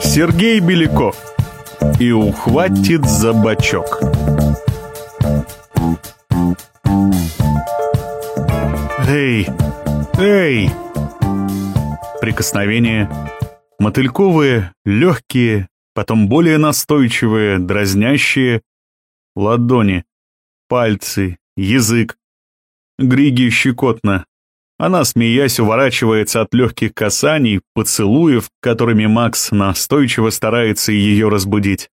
Сергей Беляков и ухватит за бочок. Эй, эй! Прикосновение. Мотыльковые, легкие, потом более настойчивые, дразнящие. Ладони, пальцы, язык. Григи щекотно. Она, смеясь, уворачивается от легких касаний, поцелуев, которыми Макс настойчиво старается ее разбудить.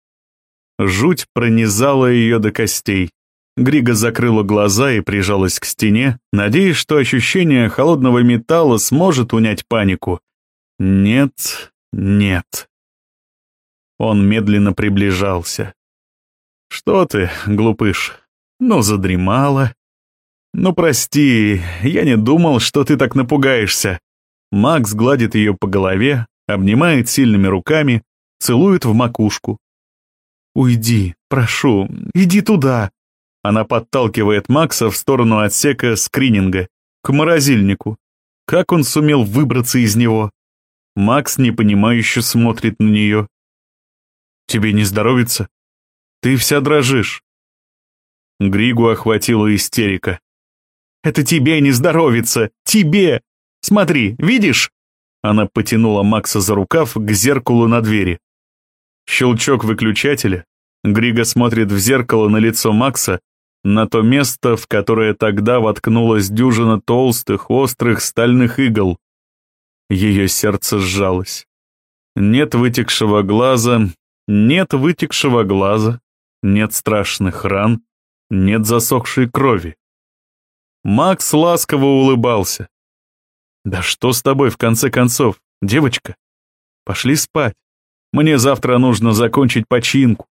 Жуть пронизала ее до костей. Грига закрыла глаза и прижалась к стене, надеясь, что ощущение холодного металла сможет унять панику. Нет, нет. Он медленно приближался. «Что ты, глупыш? Ну, задремала. Ну, прости, я не думал, что ты так напугаешься». Макс гладит ее по голове, обнимает сильными руками, целует в макушку. «Уйди, прошу, иди туда», она подталкивает Макса в сторону отсека скрининга, к морозильнику. Как он сумел выбраться из него? Макс непонимающе смотрит на нее. «Тебе не здоровится? Ты вся дрожишь». Григу охватила истерика. «Это тебе не здоровится! Тебе! Смотри, видишь?» Она потянула Макса за рукав к зеркалу на двери. Щелчок выключателя. Грига смотрит в зеркало на лицо Макса, на то место, в которое тогда воткнулась дюжина толстых, острых стальных игл. Ее сердце сжалось. Нет вытекшего глаза, нет вытекшего глаза, нет страшных ран, нет засохшей крови. Макс ласково улыбался. «Да что с тобой, в конце концов, девочка? Пошли спать. Мне завтра нужно закончить починку.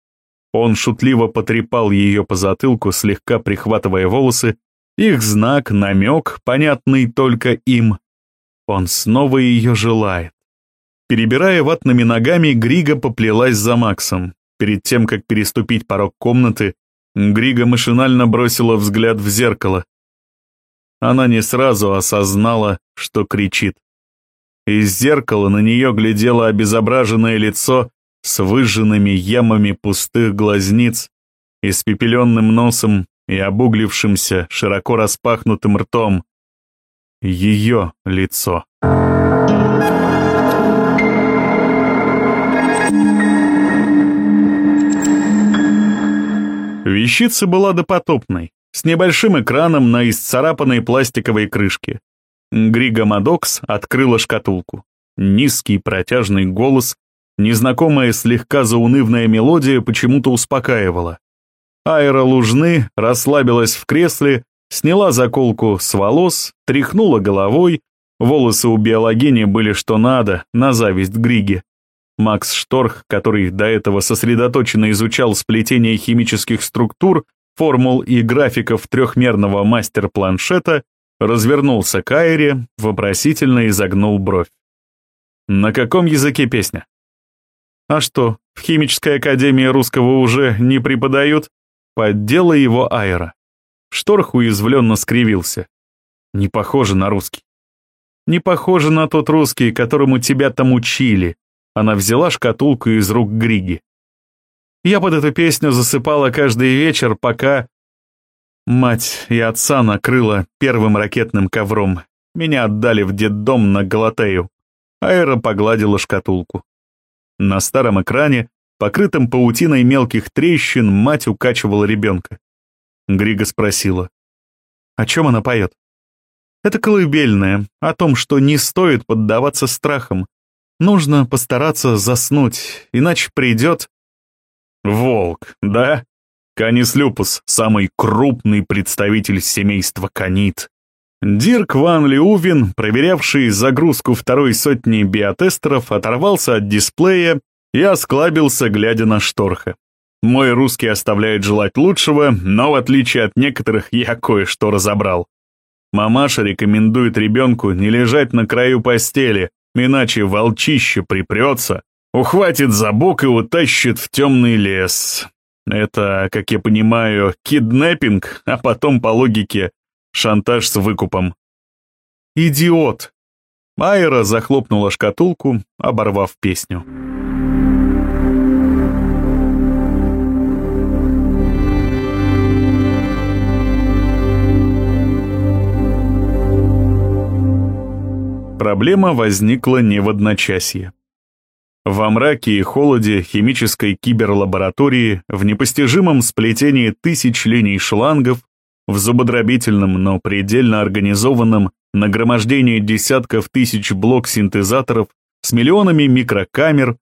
Он шутливо потрепал ее по затылку, слегка прихватывая волосы, их знак, намек, понятный только им. Он снова ее желает. Перебирая ватными ногами, Грига поплелась за Максом. Перед тем, как переступить порог комнаты, Грига машинально бросила взгляд в зеркало. Она не сразу осознала, что кричит. Из зеркала на нее глядело обезображенное лицо с выжженными ямами пустых глазниц, испепеленным носом и обуглившимся, широко распахнутым ртом. Ее лицо. Вещица была допотопной, с небольшим экраном на исцарапанной пластиковой крышке. Грига Мадокс открыла шкатулку. Низкий протяжный голос Незнакомая слегка заунывная мелодия почему-то успокаивала. Айра Лужны расслабилась в кресле, сняла заколку с волос, тряхнула головой, волосы у биологини были что надо, на зависть Григи. Макс Шторх, который до этого сосредоточенно изучал сплетение химических структур, формул и графиков трехмерного мастер-планшета, развернулся к Айре, вопросительно изогнул бровь. «На каком языке песня?» А что, в химической академии русского уже не преподают? Поддела его Айра. Шторх уязвленно скривился. Не похоже на русский. Не похоже на тот русский, которому тебя там учили. Она взяла шкатулку из рук Григи. Я под эту песню засыпала каждый вечер, пока... Мать и отца накрыла первым ракетным ковром. Меня отдали в детдом на Галатею. Айра погладила шкатулку. На старом экране, покрытом паутиной мелких трещин, мать укачивала ребенка. Грига спросила. «О чем она поет?» «Это колыбельная, о том, что не стоит поддаваться страхам. Нужно постараться заснуть, иначе придет...» «Волк, да?» Канис люпус — самый крупный представитель семейства канит. Дирк Ван Леувин, проверявший загрузку второй сотни биотестеров, оторвался от дисплея и осклабился, глядя на шторха. Мой русский оставляет желать лучшего, но в отличие от некоторых я кое-что разобрал. Мамаша рекомендует ребенку не лежать на краю постели, иначе волчище припрется, ухватит за бок и утащит в темный лес. Это, как я понимаю, киднеппинг, а потом, по логике, Шантаж с выкупом. Идиот! Айра захлопнула шкатулку, оборвав песню. Проблема возникла не в одночасье. Во мраке и холоде химической киберлаборатории, в непостижимом сплетении тысяч линий шлангов, в зубодробительном, но предельно организованном нагромождении десятков тысяч блок-синтезаторов с миллионами микрокамер, в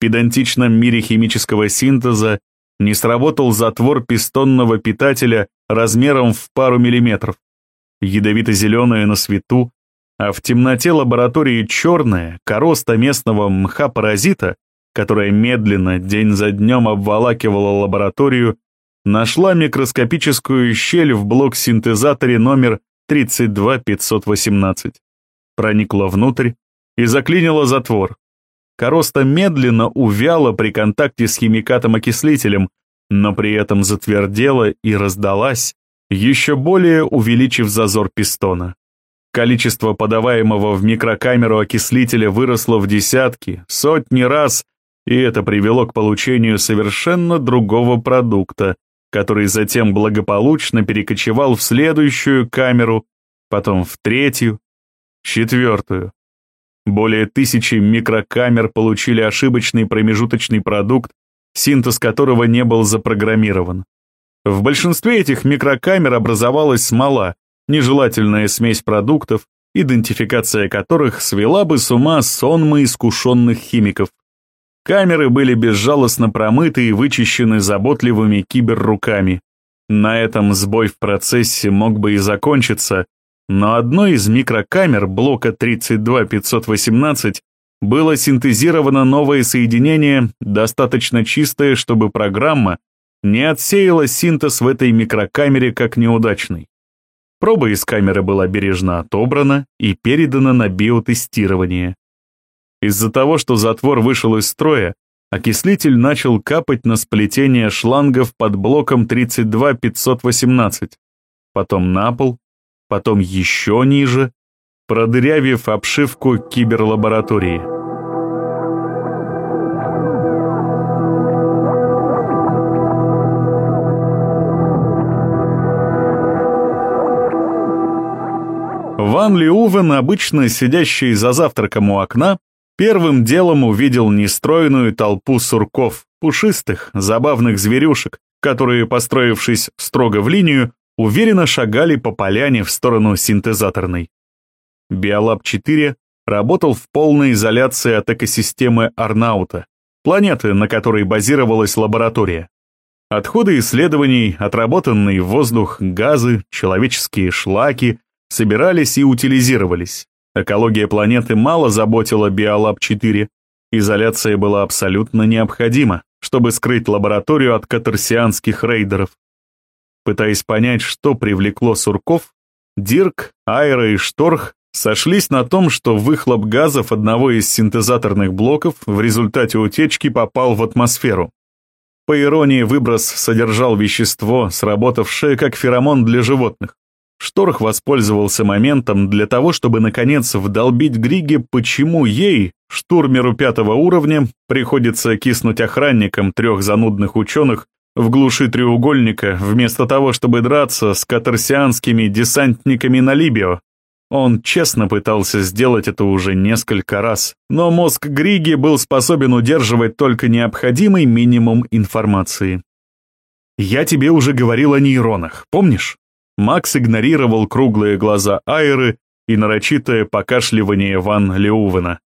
педантичном мире химического синтеза не сработал затвор пистонного питателя размером в пару миллиметров. Ядовито-зеленое на свету, а в темноте лаборатории черная, короста местного мха-паразита, которая медленно день за днем обволакивала лабораторию, нашла микроскопическую щель в блок-синтезаторе номер 32518. Проникла внутрь и заклинила затвор. Короста медленно увяла при контакте с химикатом-окислителем, но при этом затвердела и раздалась, еще более увеличив зазор пистона. Количество подаваемого в микрокамеру окислителя выросло в десятки, сотни раз, и это привело к получению совершенно другого продукта, который затем благополучно перекочевал в следующую камеру, потом в третью, четвертую. Более тысячи микрокамер получили ошибочный промежуточный продукт, синтез которого не был запрограммирован. В большинстве этих микрокамер образовалась смола, нежелательная смесь продуктов, идентификация которых свела бы с ума сонмы искушенных химиков. Камеры были безжалостно промыты и вычищены заботливыми киберруками. На этом сбой в процессе мог бы и закончиться, но одной из микрокамер блока 32518 было синтезировано новое соединение, достаточно чистое, чтобы программа не отсеяла синтез в этой микрокамере как неудачный. Проба из камеры была бережно отобрана и передана на биотестирование. Из-за того, что затвор вышел из строя, окислитель начал капать на сплетение шлангов под блоком 32518, потом на пол, потом еще ниже, продырявив обшивку киберлаборатории. Ван Лиувен, обычно сидящий за завтраком у окна, первым делом увидел нестроенную толпу сурков, пушистых, забавных зверюшек, которые, построившись строго в линию, уверенно шагали по поляне в сторону синтезаторной. Биолаб-4 работал в полной изоляции от экосистемы Арнаута, планеты, на которой базировалась лаборатория. Отходы исследований, отработанный воздух, газы, человеческие шлаки, собирались и утилизировались. Экология планеты мало заботила Биолаб-4. Изоляция была абсолютно необходима, чтобы скрыть лабораторию от катарсианских рейдеров. Пытаясь понять, что привлекло сурков, Дирк, Айра и Шторх сошлись на том, что выхлоп газов одного из синтезаторных блоков в результате утечки попал в атмосферу. По иронии, выброс содержал вещество, сработавшее как феромон для животных. Шторх воспользовался моментом для того, чтобы наконец вдолбить Григе, почему ей, штурмеру пятого уровня, приходится киснуть охранникам трех занудных ученых в глуши треугольника, вместо того, чтобы драться с катарсианскими десантниками на Либио. Он честно пытался сделать это уже несколько раз, но мозг Григи был способен удерживать только необходимый минимум информации. «Я тебе уже говорил о нейронах, помнишь?» Макс игнорировал круглые глаза Айры и нарочитое покашливание Ван Леувена.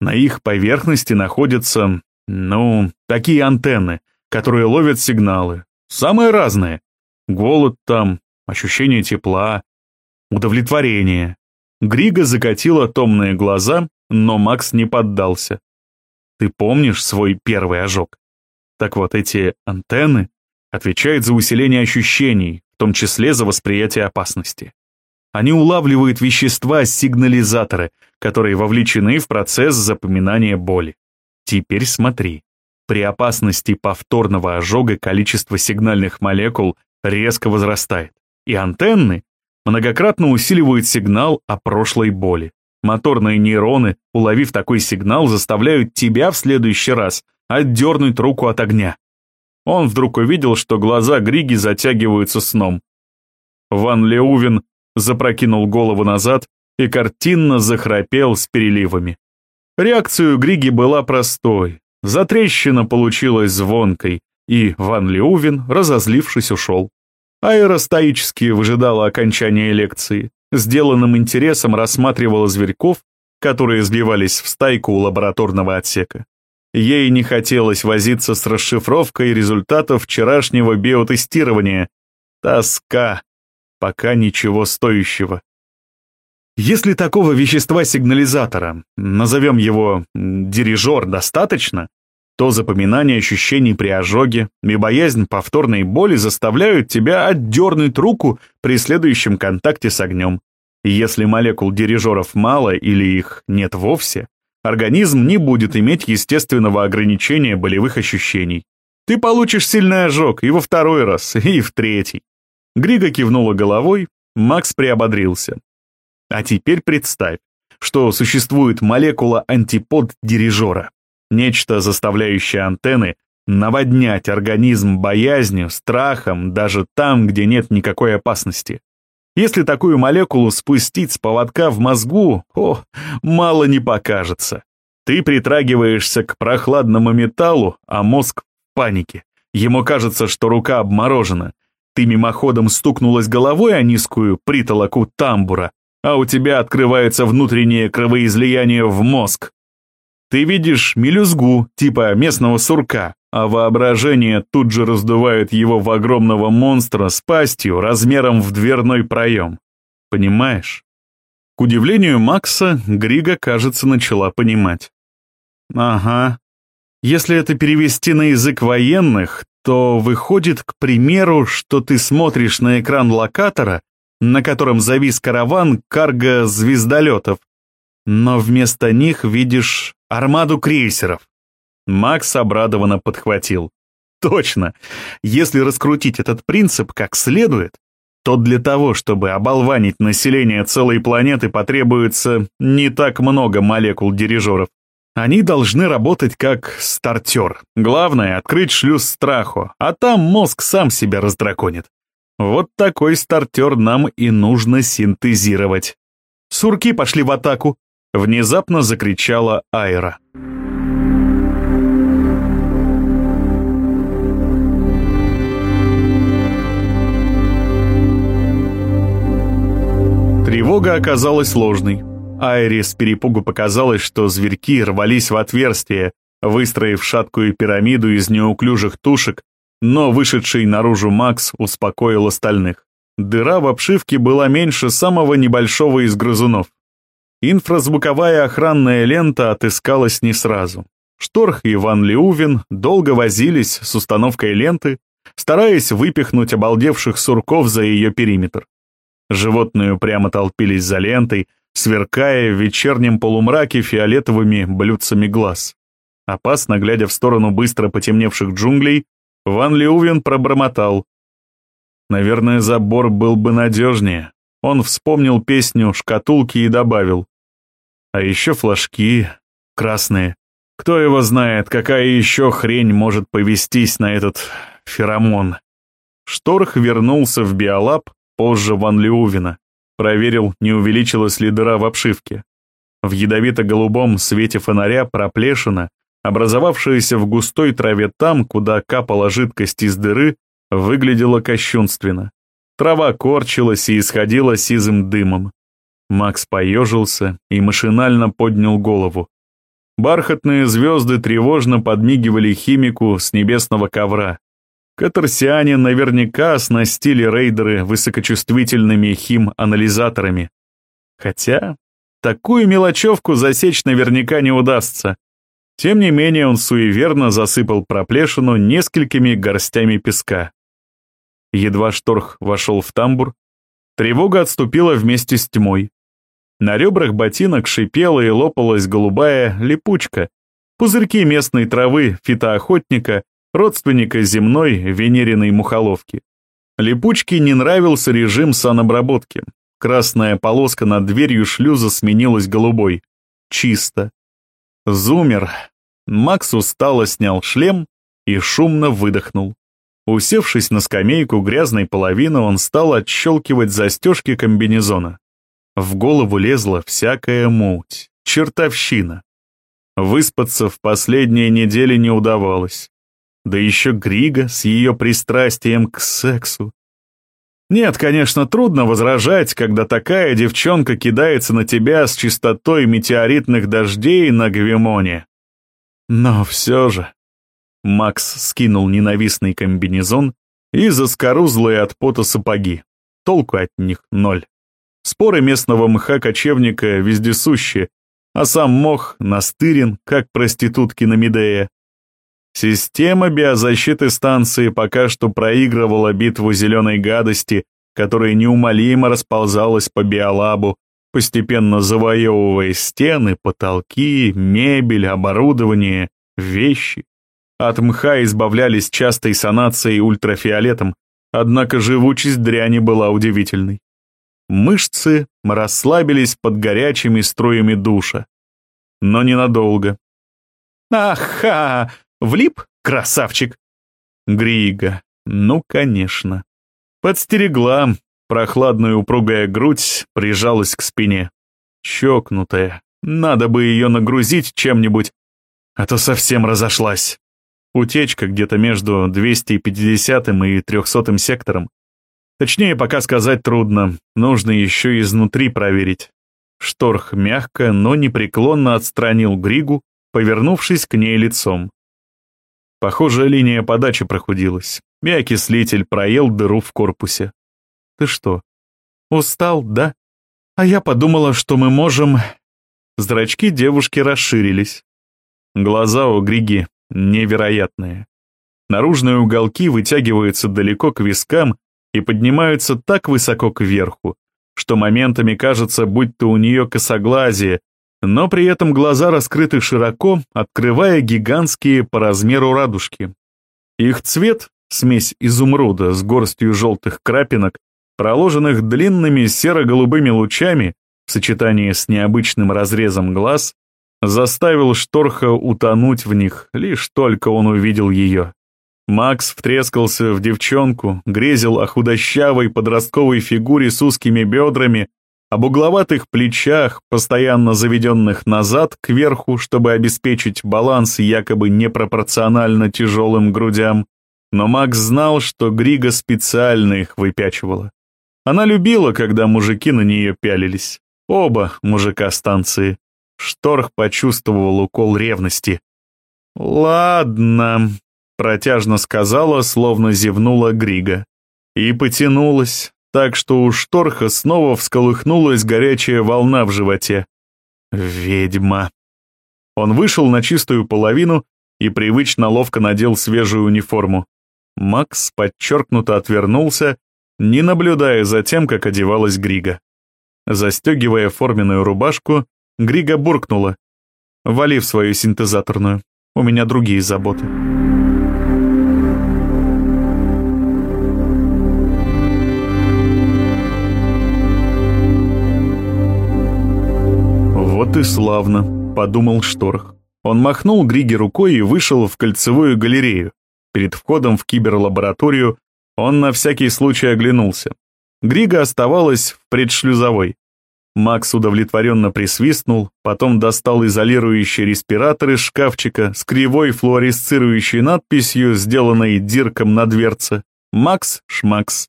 На их поверхности находятся, ну, такие антенны, которые ловят сигналы. Самые разные. Голод там, ощущение тепла, удовлетворение. Грига закатила томные глаза, но Макс не поддался. Ты помнишь свой первый ожог? Так вот, эти антенны отвечают за усиление ощущений, в том числе за восприятие опасности. Они улавливают вещества-сигнализаторы, которые вовлечены в процесс запоминания боли. Теперь смотри. При опасности повторного ожога количество сигнальных молекул резко возрастает, и антенны многократно усиливают сигнал о прошлой боли. Моторные нейроны, уловив такой сигнал, заставляют тебя в следующий раз отдернуть руку от огня. Он вдруг увидел, что глаза Григи затягиваются сном. Ван Леувен запрокинул голову назад и картинно захрапел с переливами. Реакция у Григи была простой. Затрещина получилась звонкой, и Ван Леувен, разозлившись, ушел. Айра стоически выжидала окончания лекции, сделанным интересом рассматривала зверьков, которые сбивались в стайку у лабораторного отсека. Ей не хотелось возиться с расшифровкой результатов вчерашнего биотестирования. Тоска. Пока ничего стоящего. Если такого вещества-сигнализатора, назовем его дирижер, достаточно, то запоминание ощущений при ожоге и боязнь повторной боли заставляют тебя отдернуть руку при следующем контакте с огнем. Если молекул дирижеров мало или их нет вовсе, организм не будет иметь естественного ограничения болевых ощущений. Ты получишь сильный ожог и во второй раз, и в третий. Грига кивнула головой, Макс приободрился. А теперь представь, что существует молекула антипод дирижера. Нечто, заставляющее антенны наводнять организм боязнью, страхом, даже там, где нет никакой опасности. Если такую молекулу спустить с поводка в мозгу, о, мало не покажется. Ты притрагиваешься к прохладному металлу, а мозг в панике. Ему кажется, что рука обморожена. Ты мимоходом стукнулась головой о низкую притолоку тамбура, а у тебя открывается внутреннее кровоизлияние в мозг. Ты видишь мелюзгу, типа местного сурка, а воображение тут же раздувает его в огромного монстра с пастью размером в дверной проем. Понимаешь? К удивлению Макса, Грига, кажется, начала понимать. Ага. Если это перевести на язык военных, то выходит, к примеру, что ты смотришь на экран локатора, на котором завис караван карго-звездолетов, но вместо них видишь армаду крейсеров. Макс обрадованно подхватил. Точно, если раскрутить этот принцип как следует, то для того, чтобы оболванить население целой планеты, потребуется не так много молекул дирижеров. Они должны работать как стартер. Главное — открыть шлюз страху, а там мозг сам себя раздраконит. Вот такой стартер нам и нужно синтезировать. Сурки пошли в атаку, Внезапно закричала Айра. Тревога оказалась ложной. Айре с перепугу показалось, что зверьки рвались в отверстие, выстроив шаткую пирамиду из неуклюжих тушек, но вышедший наружу Макс успокоил остальных. Дыра в обшивке была меньше самого небольшого из грызунов. Инфразвуковая охранная лента отыскалась не сразу. Шторх и Ван Леувин долго возились с установкой ленты, стараясь выпихнуть обалдевших сурков за ее периметр. Животные прямо толпились за лентой, сверкая в вечернем полумраке фиолетовыми блюдцами глаз. Опасно глядя в сторону быстро потемневших джунглей, Ван Леувин пробормотал. Наверное, забор был бы надежнее. Он вспомнил песню «Шкатулки» и добавил. А еще флажки красные. Кто его знает, какая еще хрень может повестись на этот феромон. Шторх вернулся в биолаб позже Ван Леувина. Проверил, не увеличилась ли дыра в обшивке. В ядовито-голубом свете фонаря проплешина, образовавшаяся в густой траве там, куда капала жидкость из дыры, выглядела кощунственно. Трава корчилась и исходила сизым дымом. Макс поежился и машинально поднял голову. Бархатные звезды тревожно подмигивали химику с небесного ковра. Катарсиане наверняка оснастили рейдеры высокочувствительными хим-анализаторами. Хотя такую мелочевку засечь наверняка не удастся. Тем не менее он суеверно засыпал проплешину несколькими горстями песка. Едва шторх вошел в тамбур, тревога отступила вместе с тьмой. На ребрах ботинок шипела и лопалась голубая липучка, пузырьки местной травы фитоохотника, родственника земной венериной мухоловки. Липучке не нравился режим санобработки. Красная полоска над дверью шлюза сменилась голубой. Чисто. Зумер. Макс устало снял шлем и шумно выдохнул. Усевшись на скамейку грязной половины, он стал отщелкивать застежки комбинезона. В голову лезла всякая муть, чертовщина. Выспаться в последние недели не удавалось. Да еще Грига с ее пристрастием к сексу. Нет, конечно, трудно возражать, когда такая девчонка кидается на тебя с чистотой метеоритных дождей на Гвимоне. Но все же... Макс скинул ненавистный комбинезон и заскорузлые от пота сапоги. Толку от них ноль. Споры местного мха-кочевника вездесущие, а сам мох настырен, как проститутки на Медея. Система биозащиты станции пока что проигрывала битву зеленой гадости, которая неумолимо расползалась по биолабу, постепенно завоевывая стены, потолки, мебель, оборудование, вещи. От мха избавлялись частой санацией ультрафиолетом, однако живучесть дряни была удивительной. Мышцы расслабились под горячими струями душа. Но ненадолго. «Аха! Влип, красавчик!» Грига, ну, конечно. Подстерегла, прохладная упругая грудь прижалась к спине. Чокнутая, надо бы ее нагрузить чем-нибудь, а то совсем разошлась. Утечка где-то между 250 и 300 сектором. Точнее, пока сказать трудно, нужно еще изнутри проверить. Шторх мягко, но непреклонно отстранил Григу, повернувшись к ней лицом. Похоже, линия подачи прохудилась, и проел дыру в корпусе. Ты что, устал, да? А я подумала, что мы можем... Зрачки девушки расширились. Глаза у Григи невероятные. Наружные уголки вытягиваются далеко к вискам и поднимаются так высоко кверху, что моментами кажется, будто у нее косоглазие, но при этом глаза раскрыты широко, открывая гигантские по размеру радужки. Их цвет — смесь изумруда с горстью желтых крапинок, проложенных длинными серо-голубыми лучами в сочетании с необычным разрезом глаз, заставил Шторха утонуть в них, лишь только он увидел ее. Макс втрескался в девчонку, грезил о худощавой подростковой фигуре с узкими бедрами, об угловатых плечах, постоянно заведенных назад, кверху, чтобы обеспечить баланс якобы непропорционально тяжелым грудям. Но Макс знал, что Грига специально их выпячивала. Она любила, когда мужики на нее пялились. Оба мужика станции. Шторх почувствовал укол ревности. «Ладно», — протяжно сказала, словно зевнула Грига. И потянулась, так что у Шторха снова всколыхнулась горячая волна в животе. «Ведьма». Он вышел на чистую половину и привычно ловко надел свежую униформу. Макс подчеркнуто отвернулся, не наблюдая за тем, как одевалась Грига. Застегивая форменную рубашку, Грига буркнула. «Вали в свою синтезаторную, у меня другие заботы». «Вот и славно», — подумал Шторх. Он махнул Григе рукой и вышел в кольцевую галерею. Перед входом в киберлабораторию он на всякий случай оглянулся. Грига оставалась в предшлюзовой. Макс удовлетворенно присвистнул, потом достал изолирующий респиратор из шкафчика с кривой флуоресцирующей надписью, сделанной дирком на дверце. «Макс Шмакс».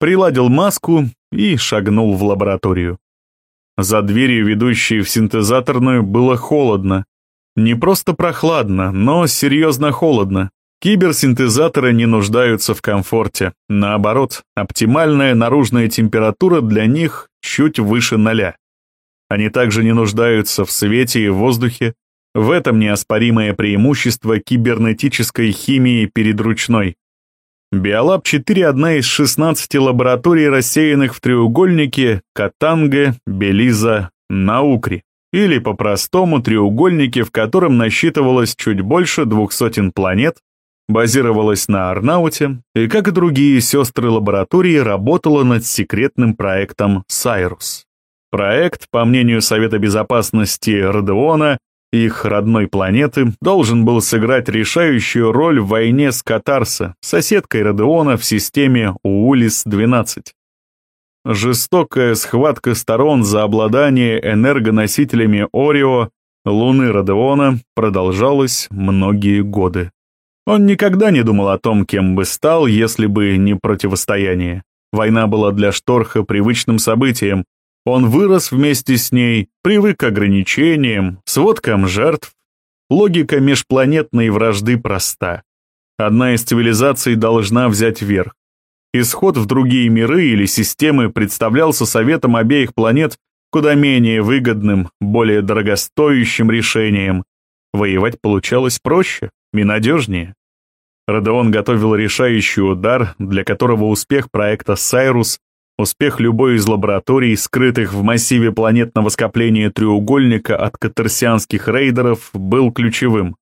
Приладил маску и шагнул в лабораторию. За дверью, ведущей в синтезаторную, было холодно. Не просто прохладно, но серьезно холодно. Киберсинтезаторы не нуждаются в комфорте. Наоборот, оптимальная наружная температура для них чуть выше ноля. Они также не нуждаются в свете и воздухе. В этом неоспоримое преимущество кибернетической химии перед ручной. Биолаб-4 — одна из 16 лабораторий, рассеянных в треугольнике Катанга, Белиза, Наукри, или по-простому треугольнике, в котором насчитывалось чуть больше двух сотен планет, базировалась на Арнауте и, как и другие сестры лаборатории, работала над секретным проектом «Сайрус». Проект, по мнению Совета Безопасности Родеона, их родной планеты, должен был сыграть решающую роль в войне с Катарса, соседкой Родеона в системе Уулис-12. Жестокая схватка сторон за обладание энергоносителями Орио, Луны Родеона, продолжалась многие годы. Он никогда не думал о том, кем бы стал, если бы не противостояние. Война была для Шторха привычным событием. Он вырос вместе с ней, привык к ограничениям, сводкам жертв. Логика межпланетной вражды проста. Одна из цивилизаций должна взять верх. Исход в другие миры или системы представлялся советом обеих планет куда менее выгодным, более дорогостоящим решением. Воевать получалось проще и надежнее. Родеон готовил решающий удар, для которого успех проекта «Сайрус», успех любой из лабораторий, скрытых в массиве планетного скопления треугольника от катарсианских рейдеров, был ключевым.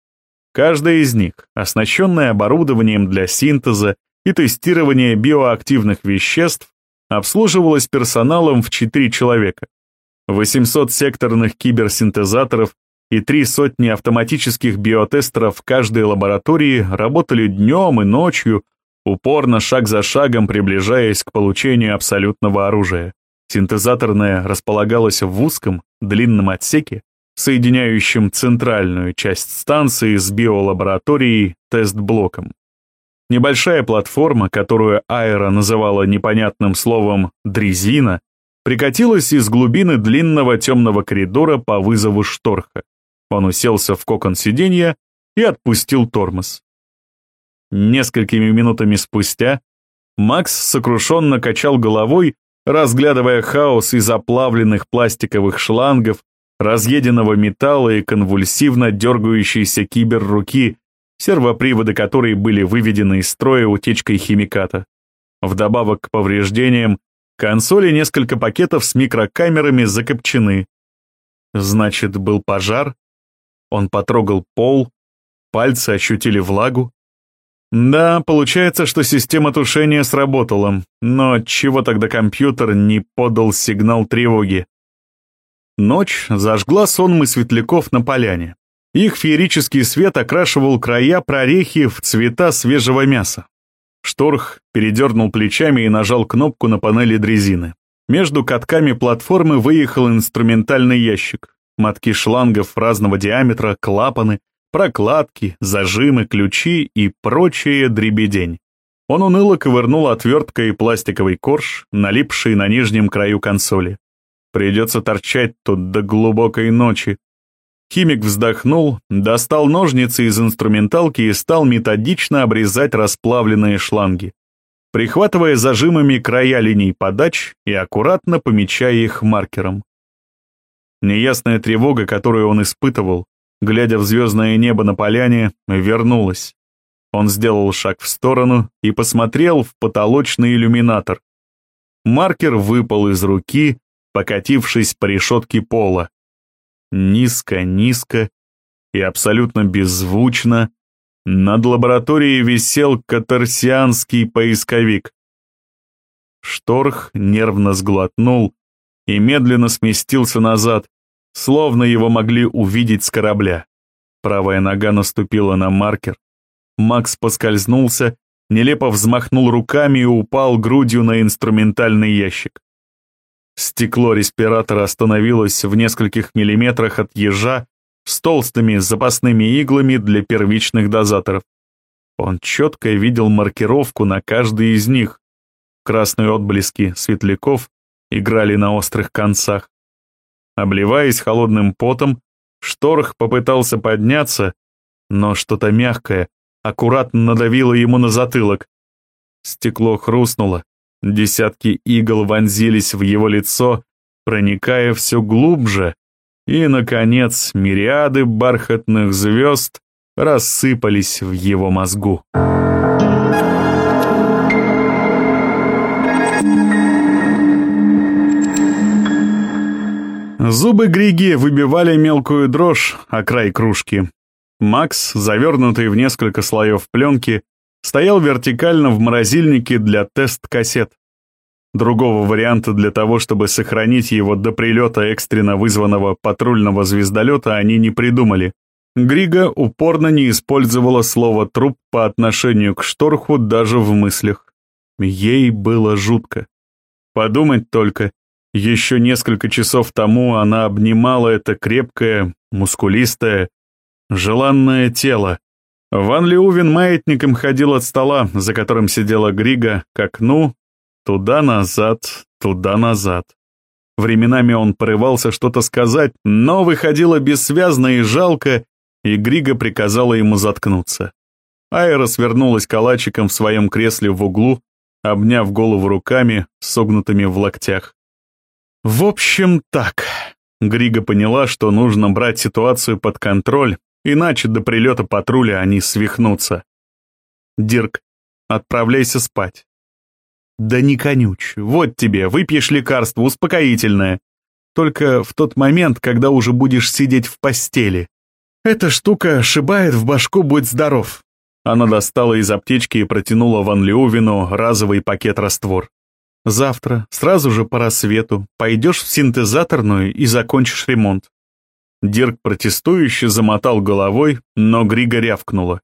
Каждая из них, оснащенная оборудованием для синтеза и тестирования биоактивных веществ, обслуживалась персоналом в 4 человека. 800 секторных киберсинтезаторов и три сотни автоматических биотестеров в каждой лаборатории работали днем и ночью, упорно шаг за шагом приближаясь к получению абсолютного оружия. Синтезаторная располагалась в узком, длинном отсеке, соединяющем центральную часть станции с биолабораторией тест-блоком. Небольшая платформа, которую Айра называла непонятным словом «дрезина», прикатилась из глубины длинного темного коридора по вызову шторха. Он уселся в кокон сиденья и отпустил тормоз. Несколькими минутами спустя Макс сокрушенно качал головой, разглядывая хаос из оплавленных пластиковых шлангов, разъеденного металла и конвульсивно дергающейся киберруки, сервоприводы которой были выведены из строя утечкой химиката. Вдобавок к повреждениям, консоли несколько пакетов с микрокамерами закопчены. Значит, был пожар? Он потрогал пол, пальцы ощутили влагу. Да, получается, что система тушения сработала, но чего тогда компьютер не подал сигнал тревоги? Ночь зажгла сонмы светляков на поляне. Их феерический свет окрашивал края прорехи в цвета свежего мяса. Шторх передернул плечами и нажал кнопку на панели дрезины. Между катками платформы выехал инструментальный ящик мотки шлангов разного диаметра, клапаны, прокладки, зажимы, ключи и прочее дребедень. Он уныло ковырнул отверткой пластиковый корж, налипший на нижнем краю консоли. Придется торчать тут до глубокой ночи. Химик вздохнул, достал ножницы из инструменталки и стал методично обрезать расплавленные шланги, прихватывая зажимами края линий подач и аккуратно помечая их маркером. Неясная тревога, которую он испытывал, глядя в звездное небо на поляне, вернулась. Он сделал шаг в сторону и посмотрел в потолочный иллюминатор. Маркер выпал из руки, покатившись по решетке пола. Низко, низко и абсолютно беззвучно над лабораторией висел катарсианский поисковик. Шторх нервно сглотнул и медленно сместился назад, словно его могли увидеть с корабля. Правая нога наступила на маркер. Макс поскользнулся, нелепо взмахнул руками и упал грудью на инструментальный ящик. Стекло респиратора остановилось в нескольких миллиметрах от ежа с толстыми запасными иглами для первичных дозаторов. Он четко видел маркировку на каждой из них. Красные отблески светляков играли на острых концах. Обливаясь холодным потом, Шторх попытался подняться, но что-то мягкое аккуратно надавило ему на затылок. Стекло хрустнуло, десятки игл вонзились в его лицо, проникая все глубже, и, наконец, мириады бархатных звезд рассыпались в его мозгу. Зубы Григи выбивали мелкую дрожь о край кружки. Макс, завернутый в несколько слоев пленки, стоял вертикально в морозильнике для тест-кассет. Другого варианта для того, чтобы сохранить его до прилета экстренно вызванного патрульного звездолета, они не придумали. Грига упорно не использовала слово «труп» по отношению к Шторху даже в мыслях. Ей было жутко. Подумать только, еще несколько часов тому она обнимала это крепкое, мускулистое, желанное тело. Ван Леувен маятником ходил от стола, за которым сидела Грига, к окну, туда-назад, туда-назад. Временами он порывался что-то сказать, но выходило бессвязно и жалко, и Грига приказала ему заткнуться. Айра свернулась калачиком в своем кресле в углу, обняв голову руками, согнутыми в локтях. В общем, так. Грига поняла, что нужно брать ситуацию под контроль, иначе до прилета патруля они свихнутся. Дирк, отправляйся спать. Да не конюч, вот тебе, выпьешь лекарство успокоительное. Только в тот момент, когда уже будешь сидеть в постели. Эта штука шибает в башку, будь здоров. Она достала из аптечки и протянула Ван Леувину разовый пакет-раствор. Завтра, сразу же по рассвету, пойдешь в синтезаторную и закончишь ремонт. Дирк протестующе замотал головой, но Грига рявкнула.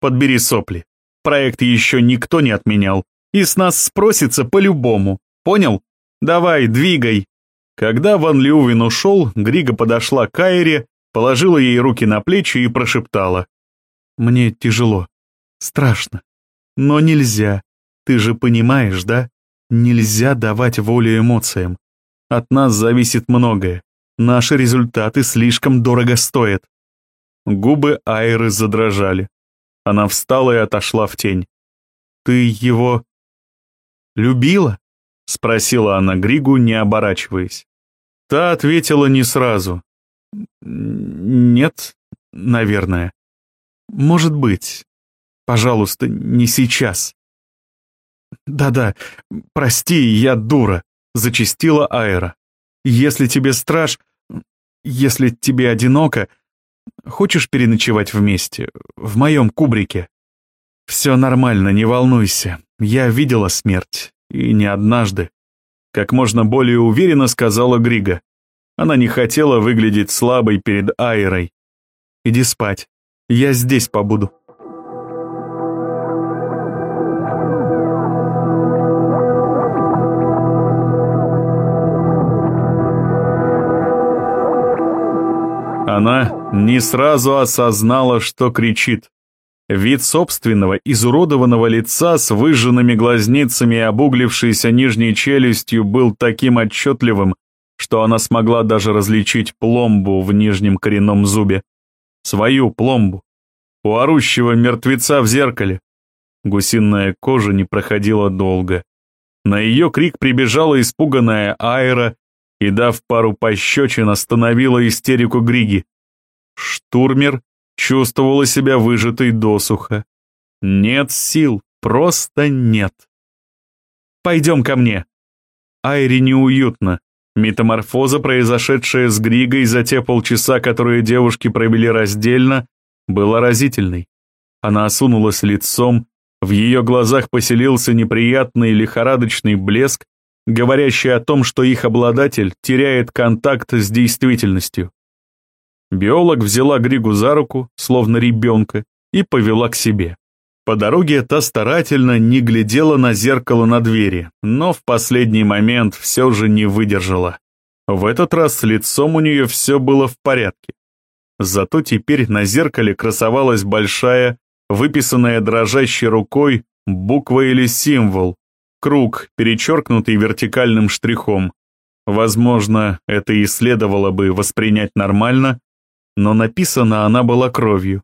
Подбери сопли. Проект еще никто не отменял, и с нас спросится по-любому. Понял? Давай, двигай. Когда Ван Лювин ушел, Грига подошла к Айре, положила ей руки на плечи и прошептала. «Мне тяжело. Страшно. Но нельзя. Ты же понимаешь, да? Нельзя давать волю эмоциям. От нас зависит многое. Наши результаты слишком дорого стоят. Губы Айры задрожали. Она встала и отошла в тень. «Ты его... любила?» — спросила она Григу, не оборачиваясь. Та ответила не сразу. «Нет, наверное. Может быть. Пожалуйста, не сейчас». «Да-да, прости, я дура», — зачастила Айра. «Если тебе страж... Если тебе одиноко, хочешь переночевать вместе, в моем кубрике?» «Все нормально, не волнуйся. Я видела смерть, и не однажды». Как можно более уверенно сказала Грига. Она не хотела выглядеть слабой перед Айрой. «Иди спать. Я здесь побуду». Она не сразу осознала, что кричит. Вид собственного изуродованного лица с выжженными глазницами и обуглившейся нижней челюстью был таким отчетливым, что она смогла даже различить пломбу в нижнем коренном зубе. Свою пломбу. У орущего мертвеца в зеркале. Гусиная кожа не проходила долго. На ее крик прибежала испуганная Айра и, дав пару пощечин, остановила истерику Григи. Штурмер чувствовала себя выжатой досуха. Нет сил, просто нет. «Пойдем ко мне». Айре неуютно. Метаморфоза, произошедшая с Григой за те полчаса, которые девушки провели раздельно, была разительной. Она осунулась лицом, в ее глазах поселился неприятный лихорадочный блеск, говорящий о том, что их обладатель теряет контакт с действительностью. Биолог взяла Григу за руку, словно ребенка, и повела к себе. По дороге та старательно не глядела на зеркало на двери, но в последний момент все же не выдержала. В этот раз с лицом у нее все было в порядке. Зато теперь на зеркале красовалась большая, выписанная дрожащей рукой, буква или символ, круг, перечеркнутый вертикальным штрихом. Возможно, это и следовало бы воспринять нормально, но написана она была кровью.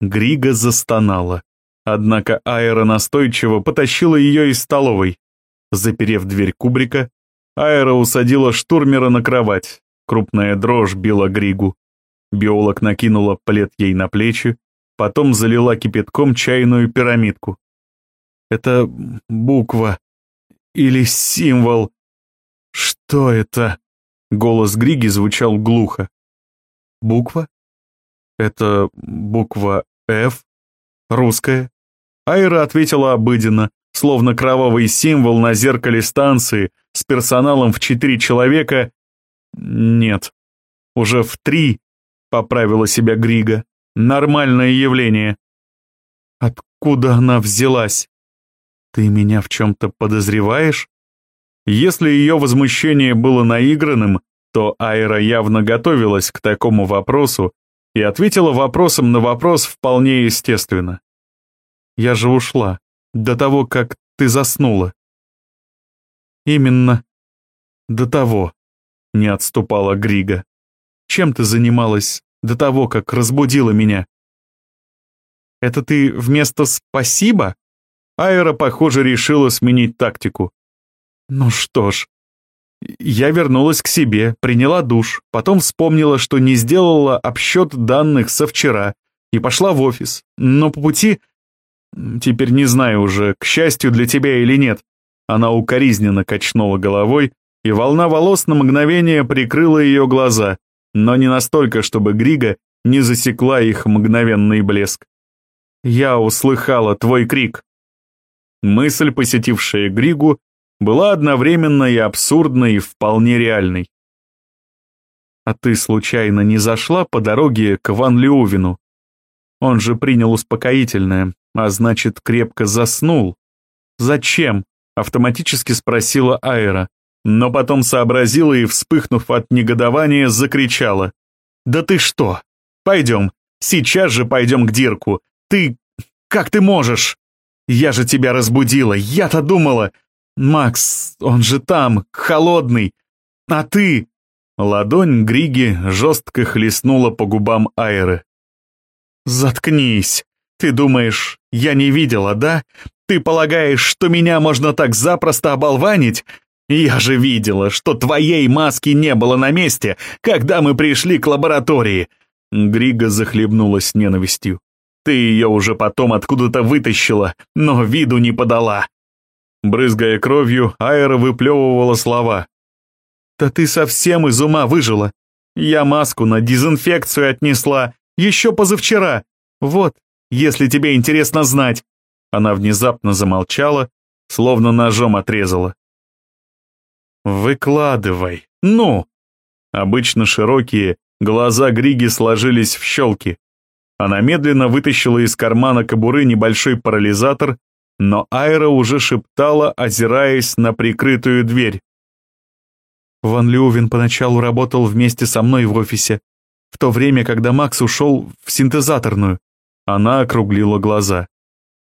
Грига застонала. Однако Айра настойчиво потащила ее из столовой. Заперев дверь кубрика, Айра усадила штурмера на кровать. Крупная дрожь била Григу. Биолог накинула плед ей на плечи, потом залила кипятком чайную пирамидку. «Это буква или символ. Что это?» Голос Григи звучал глухо. Буква? Это буква «Ф», русская. Айра ответила обыденно, словно кровавый символ на зеркале станции с персоналом в четыре человека. Нет, уже в три, поправила себя Грига. Нормальное явление. Откуда она взялась? Ты меня в чем-то подозреваешь? Если ее возмущение было наигранным, то Айра явно готовилась к такому вопросу и ответила вопросом на вопрос вполне естественно. «Я же ушла, до того, как ты заснула». «Именно до того», — не отступала Грига. «Чем ты занималась до того, как разбудила меня?» «Это ты вместо «спасибо»?» Айра, похоже, решила сменить тактику. «Ну что ж, я вернулась к себе, приняла душ, потом вспомнила, что не сделала обсчет данных со вчера и пошла в офис. Но по пути... Теперь не знаю уже, к счастью для тебя или нет. Она укоризненно качнула головой, и волна волос на мгновение прикрыла ее глаза, но не настолько, чтобы Грига не засекла их мгновенный блеск. «Я услыхала твой крик». Мысль, посетившая Григу, была одновременно и абсурдной, и вполне реальной. «А ты случайно не зашла по дороге к Ван Леувину? Он же принял успокоительное, а значит, крепко заснул. Зачем?» — автоматически спросила Айра, но потом сообразила и, вспыхнув от негодования, закричала. «Да ты что? Пойдем, сейчас же пойдем к Дирку. Ты... как ты можешь? Я же тебя разбудила, я-то думала, «Макс, он же там, холодный! А ты...» Ладонь Григи жестко хлестнула по губам Айры. «Заткнись! Ты думаешь, я не видела, да? Ты полагаешь, что меня можно так запросто оболванить? Я же видела, что твоей маски не было на месте, когда мы пришли к лаборатории!» Грига захлебнулась ненавистью. «Ты ее уже потом откуда-то вытащила, но виду не подала. Брызгая кровью, Айра выплевывала слова. «Да ты совсем из ума выжила! Я маску на дезинфекцию отнесла еще позавчера! Вот, если тебе интересно знать!» Она внезапно замолчала, словно ножом отрезала. «Выкладывай, ну!» Обычно широкие, глаза Григи сложились в щелки. Она медленно вытащила из кармана кобуры небольшой парализатор но Айра уже шептала, озираясь на прикрытую дверь. Ван Лювин поначалу работал вместе со мной в офисе, в то время, когда Макс ушел в синтезаторную. Она округлила глаза.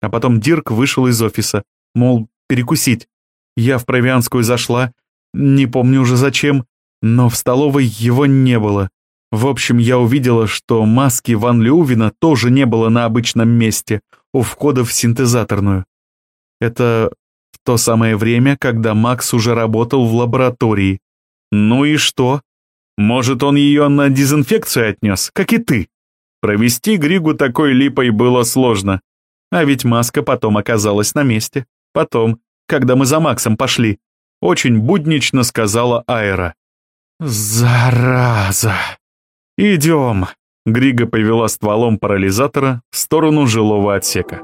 А потом Дирк вышел из офиса, мол, перекусить. Я в Провианскую зашла, не помню уже зачем, но в столовой его не было. В общем, я увидела, что маски Ван Лювина тоже не было на обычном месте, у входа в синтезаторную. Это в то самое время, когда Макс уже работал в лаборатории. Ну и что? Может, он ее на дезинфекцию отнес, как и ты? Провести Григу такой липой было сложно. А ведь маска потом оказалась на месте. Потом, когда мы за Максом пошли. Очень буднично сказала Айра. «Зараза! Идем!» Грига повела стволом парализатора в сторону жилого отсека.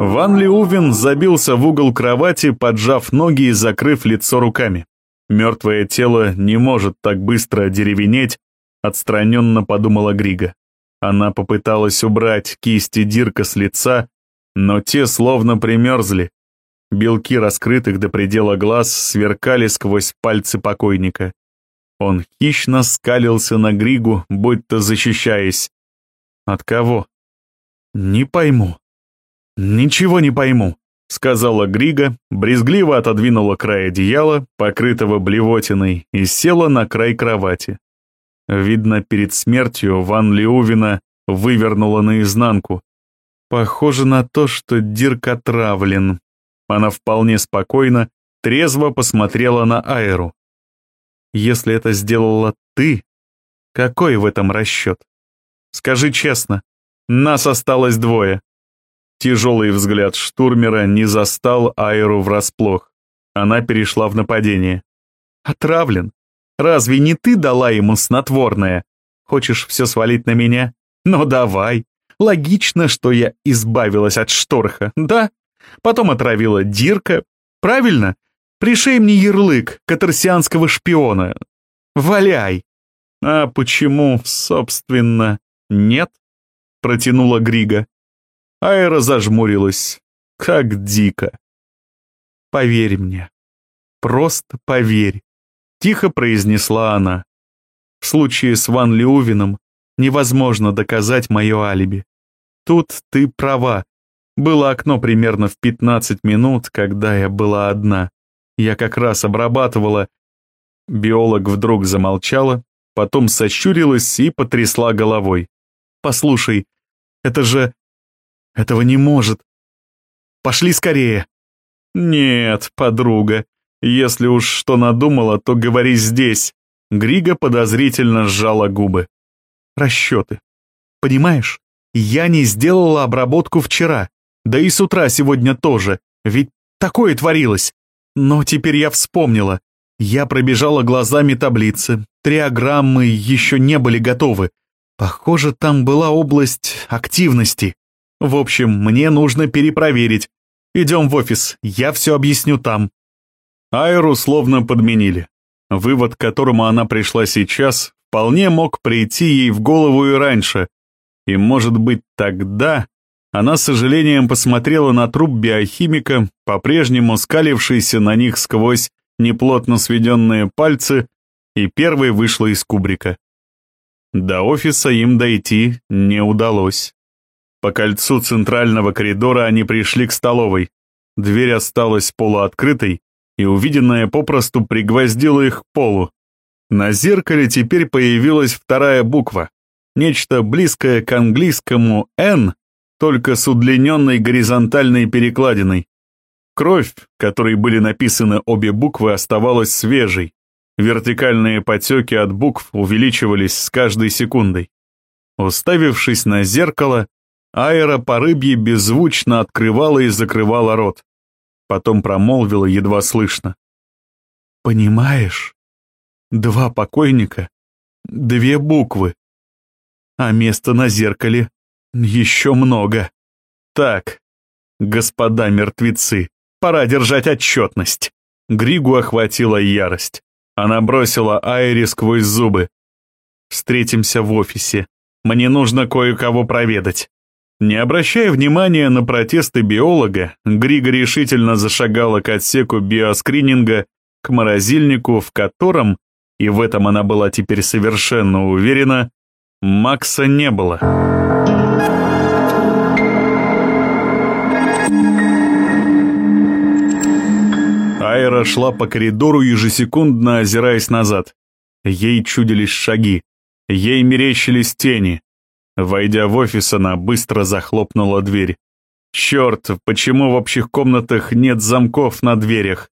Ван Лиувин забился в угол кровати, поджав ноги и закрыв лицо руками. Мертвое тело не может так быстро деревенеть, отстраненно подумала Грига. Она попыталась убрать кисти Дирка с лица, но те словно примерзли. Белки раскрытых до предела глаз сверкали сквозь пальцы покойника. Он хищно скалился на Григу, будто защищаясь. От кого? Не пойму. «Ничего не пойму», — сказала Грига, брезгливо отодвинула край одеяла, покрытого блевотиной, и села на край кровати. Видно, перед смертью Ван Леувина вывернула наизнанку. Похоже на то, что Дирк отравлен. Она вполне спокойно, трезво посмотрела на Айру. «Если это сделала ты, какой в этом расчет? Скажи честно, нас осталось двое. Тяжелый взгляд штурмера не застал Айру врасплох. Она перешла в нападение. «Отравлен? Разве не ты дала ему снотворное? Хочешь все свалить на меня? Ну давай. Логично, что я избавилась от шторха, да? Потом отравила Дирка. Правильно? Пришей мне ярлык катарсианского шпиона. Валяй. А почему, собственно, нет? Протянула Грига. Айра зажмурилась. Как дико. Поверь мне. Просто поверь. Тихо произнесла она. В случае с Ван Леувином невозможно доказать мое алиби. Тут ты права. Было окно примерно в 15 минут, когда я была одна. Я как раз обрабатывала. Биолог вдруг замолчала, потом сощурилась и потрясла головой. «Послушай, это же... Этого не может. Пошли скорее!» «Нет, подруга, если уж что надумала, то говори здесь». Грига подозрительно сжала губы. «Расчеты. Понимаешь, я не сделала обработку вчера, да и с утра сегодня тоже, ведь такое творилось. Но теперь я вспомнила. Я пробежала глазами таблицы, триограммы еще не были готовы. Похоже, там была область активности. В общем, мне нужно перепроверить. Идем в офис, я все объясню там. Айру словно подменили. Вывод, к которому она пришла сейчас, вполне мог прийти ей в голову и раньше. И, может быть, тогда она с сожалением посмотрела на труп биохимика, по-прежнему скалившийся на них сквозь неплотно сведенные пальцы, и первой вышла из кубрика. До офиса им дойти не удалось. По кольцу центрального коридора они пришли к столовой. Дверь осталась полуоткрытой, и увиденное попросту пригвоздило их к полу. На зеркале теперь появилась вторая буква, нечто близкое к английскому «N», только с удлиненной горизонтальной перекладиной. Кровь, которой были написаны обе буквы, оставалась свежей. Вертикальные потеки от букв увеличивались с каждой секундой. Уставившись на зеркало, Айра по рыбье беззвучно открывала и закрывала рот. Потом промолвила едва слышно. «Понимаешь, два покойника, две буквы, а места на зеркале еще много. Так, господа мертвецы, пора держать отчетность». Григу охватила ярость. Она бросила Айри сквозь зубы. «Встретимся в офисе. Мне нужно кое-кого проведать». Не обращая внимания на протесты биолога, Грига решительно зашагала к отсеку биоскрининга, к морозильнику, в котором, и в этом она была теперь совершенно уверена, Макса не было. Айра шла по коридору, ежесекундно озираясь назад. Ей чудились шаги, ей мерещились тени. Войдя в офис, она быстро захлопнула дверь. Черт, почему в общих комнатах нет замков на дверях?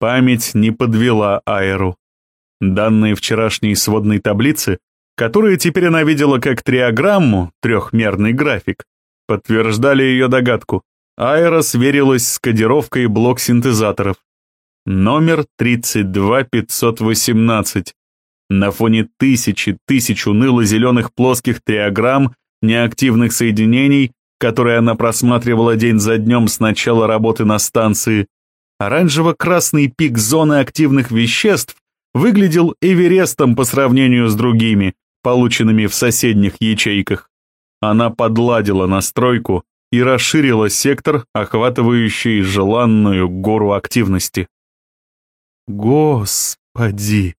Память не подвела Айру. Данные вчерашней сводной таблицы, которые теперь она видела как триограмму, трехмерный график, подтверждали ее догадку. Айра сверилась с кодировкой блок синтезаторов. Номер 32518. На фоне тысячи тысяч уныло-зеленых плоских триограмм, неактивных соединений, которые она просматривала день за днем с начала работы на станции, оранжево-красный пик зоны активных веществ выглядел Эверестом по сравнению с другими, полученными в соседних ячейках. Она подладила настройку и расширила сектор, охватывающий желанную гору активности. «Господи!»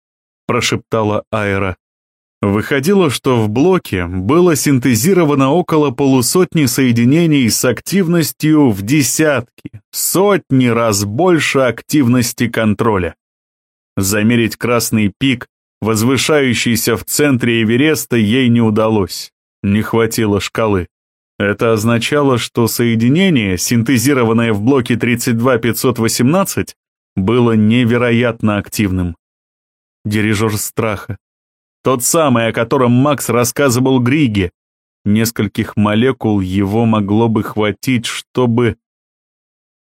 Прошептала Айра. Выходило, что в блоке было синтезировано около полусотни соединений с активностью в десятки, сотни раз больше активности контроля. Замерить красный пик, возвышающийся в центре Эвереста, ей не удалось. Не хватило шкалы. Это означало, что соединение, синтезированное в блоке 32518, было невероятно активным дирижер страха. Тот самый, о котором Макс рассказывал Григе. нескольких молекул его могло бы хватить, чтобы...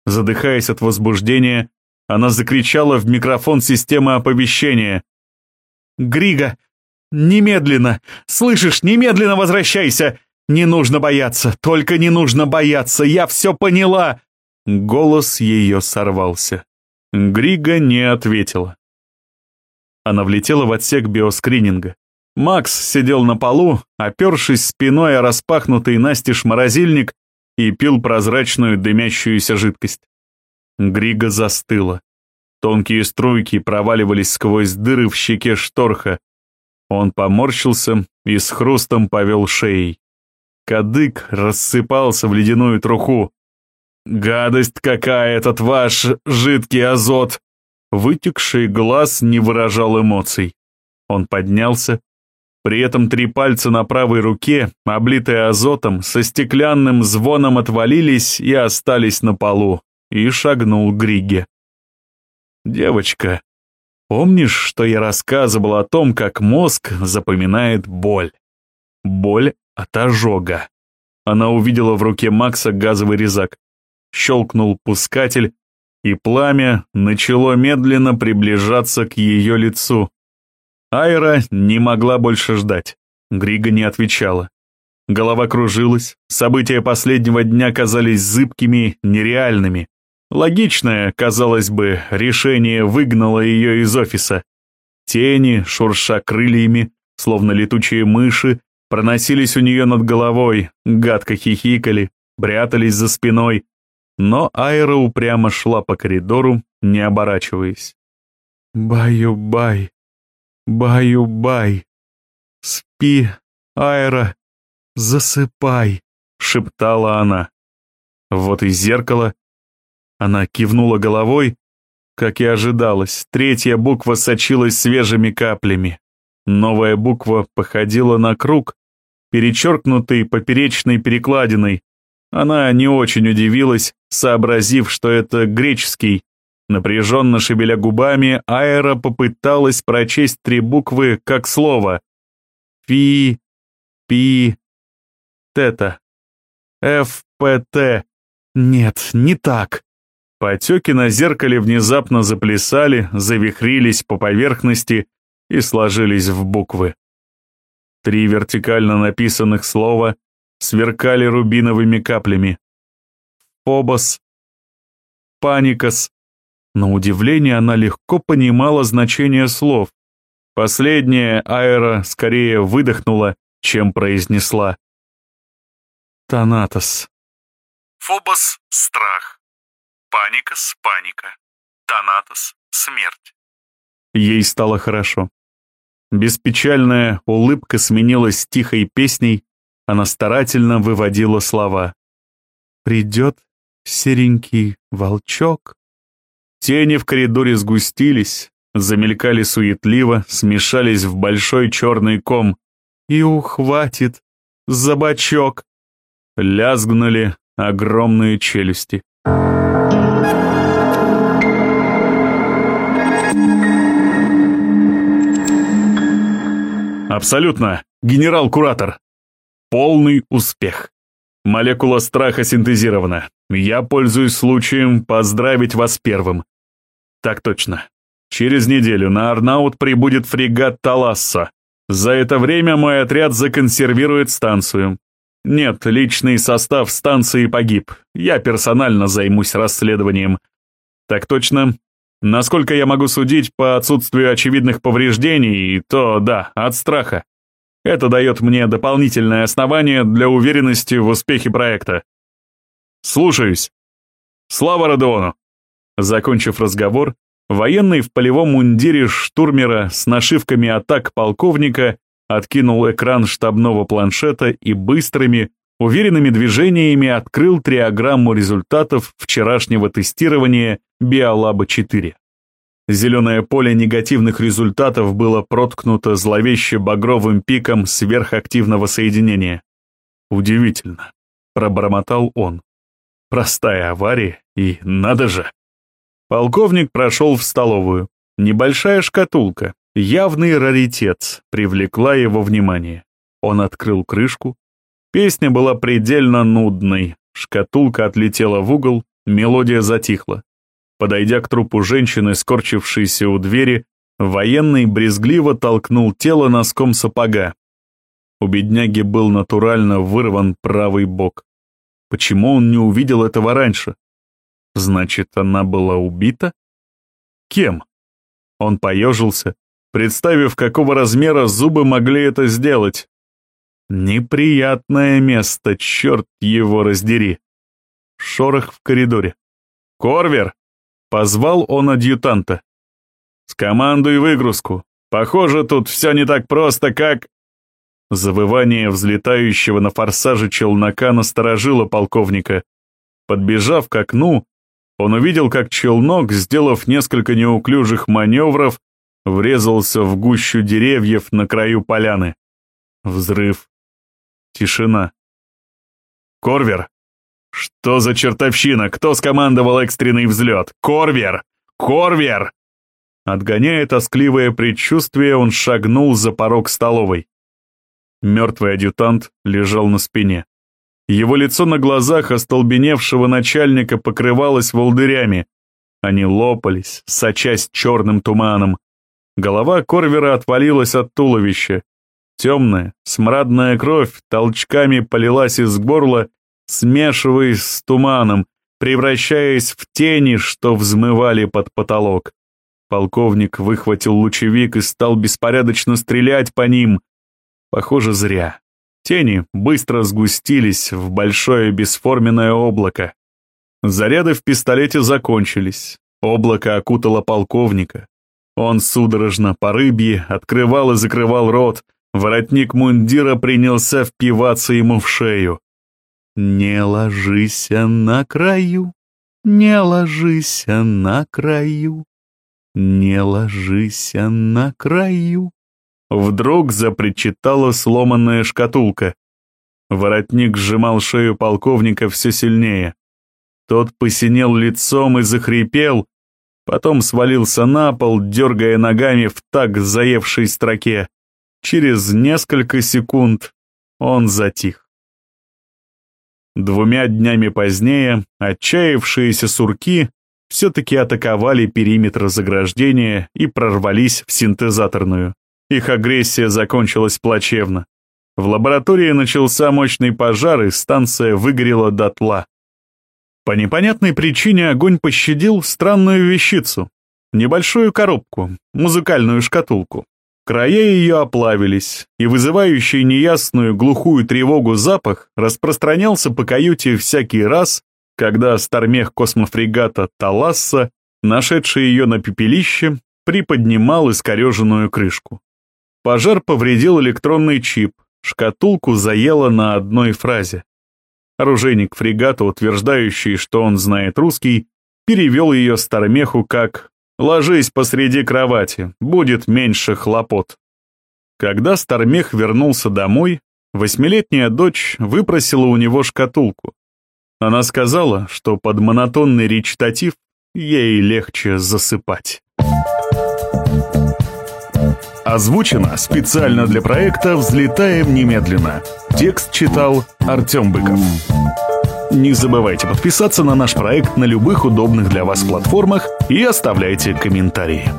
Задыхаясь от возбуждения, она закричала в микрофон системы оповещения. «Грига, немедленно! Слышишь, немедленно возвращайся! Не нужно бояться, только не нужно бояться, я все поняла!» Голос ее сорвался. Грига не ответила. Она влетела в отсек биоскрининга. Макс сидел на полу, опершись спиной о распахнутый настежь морозильник и пил прозрачную дымящуюся жидкость. Грига застыла. Тонкие струйки проваливались сквозь дыры в щеке шторха. Он поморщился и с хрустом повел шеей. Кадык рассыпался в ледяную труху. «Гадость какая этот ваш жидкий азот!» Вытекший глаз не выражал эмоций. Он поднялся. При этом три пальца на правой руке, облитые азотом, со стеклянным звоном отвалились и остались на полу, и шагнул к Григе. «Девочка, помнишь, что я рассказывал о том, как мозг запоминает боль? Боль от ожога». Она увидела в руке Макса газовый резак. Щелкнул пускатель, и пламя начало медленно приближаться к ее лицу. Айра не могла больше ждать. Грига не отвечала. Голова кружилась, события последнего дня казались зыбкими, нереальными. Логичное, казалось бы, решение выгнало ее из офиса. Тени, шурша крыльями, словно летучие мыши, проносились у нее над головой, гадко хихикали, прятались за спиной, но Айра упрямо шла по коридору, не оборачиваясь. «Баю-бай, баю-бай, спи, Айра, засыпай», — шептала она. Вот и зеркало. Она кивнула головой. Как и ожидалось, третья буква сочилась свежими каплями. Новая буква походила на круг, перечеркнутый поперечной перекладиной, она не очень удивилась, сообразив, что это греческий. Напряженно шевеля губами, Айра попыталась прочесть три буквы как слово. Фи, пи, тета. ФПТ. Нет, не так. Потеки на зеркале внезапно заплясали, завихрились по поверхности и сложились в буквы. Три вертикально написанных слова — сверкали рубиновыми каплями. Фобос, Паникос. На удивление она легко понимала значение слов. Последнее Айра скорее выдохнула, чем произнесла. Танатос. Фобос — страх. Паникос — паника. Танатос — смерть. Ей стало хорошо. Беспечальная улыбка сменилась тихой песней, она старательно выводила слова. «Придет серенький волчок». Тени в коридоре сгустились, замелькали суетливо, смешались в большой черный ком. «И ухватит за бочок!» Лязгнули огромные челюсти. «Абсолютно, генерал-куратор!» Полный успех. Молекула страха синтезирована. Я пользуюсь случаем поздравить вас первым. Так точно. Через неделю на Арнаут прибудет фрегат Таласса. За это время мой отряд законсервирует станцию. Нет, личный состав станции погиб. Я персонально займусь расследованием. Так точно. Насколько я могу судить по отсутствию очевидных повреждений, то да, от страха. Это дает мне дополнительное основание для уверенности в успехе проекта. Слушаюсь. Слава Родеону. Закончив разговор, военный в полевом мундире штурмера с нашивками атак полковника откинул экран штабного планшета и быстрыми, уверенными движениями открыл триограмму результатов вчерашнего тестирования Биолаба-4. Зеленое поле негативных результатов было проткнуто зловеще багровым пиком сверхактивного соединения. «Удивительно», — пробормотал он. «Простая авария, и надо же!» Полковник прошел в столовую. Небольшая шкатулка, явный раритет, привлекла его внимание. Он открыл крышку. Песня была предельно нудной. Шкатулка отлетела в угол, мелодия затихла. Подойдя к трупу женщины, скорчившейся у двери, военный брезгливо толкнул тело носком сапога. У бедняги был натурально вырван правый бок. Почему он не увидел этого раньше? Значит, она была убита? Кем? Он поежился, представив, какого размера зубы могли это сделать. Неприятное место, черт его раздери. Шорох в коридоре. «Корвер!» — позвал он адъютанта. «Скомандуй выгрузку. Похоже, тут все не так просто, как...» Завывание взлетающего на форсаже челнока насторожило полковника. Подбежав к окну, он увидел, как челнок, сделав несколько неуклюжих маневров, врезался в гущу деревьев на краю поляны. Взрыв. Тишина. «Корвер!» «Что за чертовщина? Кто скомандовал экстренный взлет? Корвер! Корвер!» Отгоняя тоскливое предчувствие, он шагнул за порог столовой. Мертвый адъютант лежал на спине. Его лицо на глазах остолбеневшего начальника покрывалось волдырями. Они лопались, сочась черным туманом. Голова Корвера отвалилась от туловища. Темная, смрадная кровь толчками полилась из горла, смешиваясь с туманом, превращаясь в тени, что взмывали под потолок. Полковник выхватил лучевик и стал беспорядочно стрелять по ним. Похоже, зря. Тени быстро сгустились в большое бесформенное облако. Заряды в пистолете закончились. Облако окутало полковника. Он судорожно по рыбье открывал и закрывал рот, Воротник мундира принялся впиваться ему в шею. «Не ложись на краю, не ложись на краю, не ложись на краю». Вдруг запричитала сломанная шкатулка. Воротник сжимал шею полковника все сильнее. Тот посинел лицом и захрипел, потом свалился на пол, дергая ногами в так заевшей строке. Через несколько секунд он затих. Двумя днями позднее отчаявшиеся сурки все-таки атаковали периметр заграждения и прорвались в синтезаторную. Их агрессия закончилась плачевно. В лаборатории начался мощный пожар, и станция выгорела дотла. По непонятной причине огонь пощадил странную вещицу. Небольшую коробку, музыкальную шкатулку. Края ее оплавились, и вызывающий неясную глухую тревогу запах распространялся по каюте всякий раз, когда стармех космофрегата Таласса, нашедший ее на пепелище, приподнимал искореженную крышку. Пожар повредил электронный чип, шкатулку заело на одной фразе. Оружейник фрегата, утверждающий, что он знает русский, перевел ее стармеху как Ложись посреди кровати, будет меньше хлопот. Когда Стармех вернулся домой, восьмилетняя дочь выпросила у него шкатулку. Она сказала, что под монотонный речитатив ей легче засыпать. Озвучено специально для проекта «Взлетаем немедленно». Текст читал Артем Быков. Не забывайте подписаться на наш проект на любых удобных для вас платформах и оставляйте комментарии.